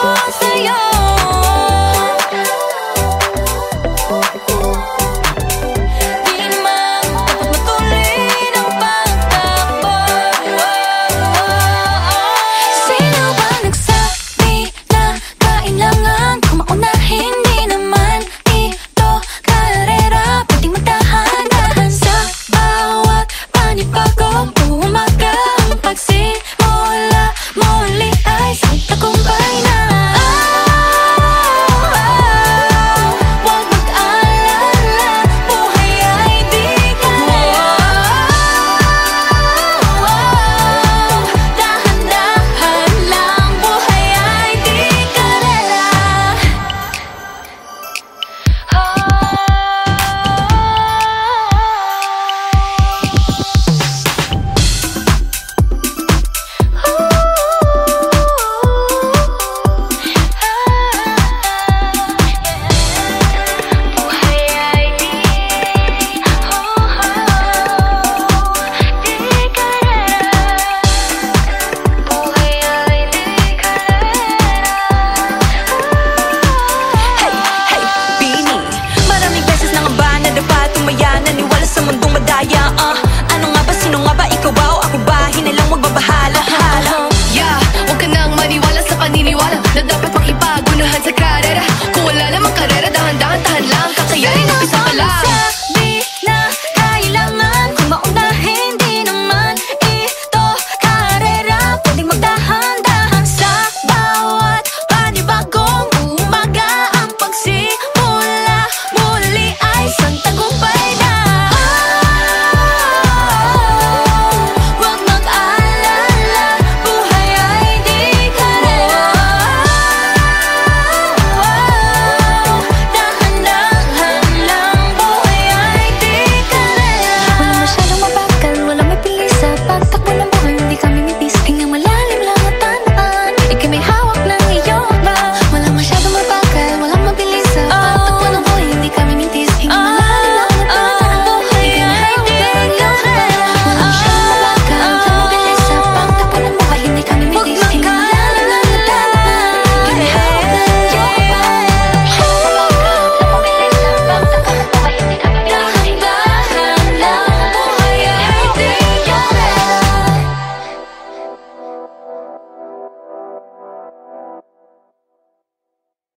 stars. Nagtahan lang ka kaya inumpisa